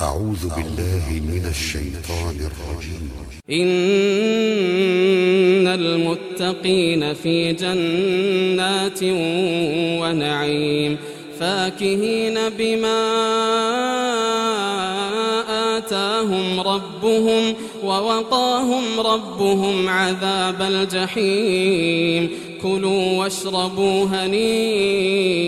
أعوذ بالله من الشيطان الرجيم. إن المتقين في جنات ونعيم فاكهين بما آتاهم ربهم ووقاهم ربهم عذاب الجحيم. كلوا واشربوا هنيئا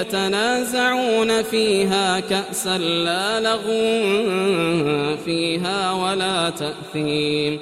يتنازعون فيها كأسا لا لغو فيها ولا تأثيم.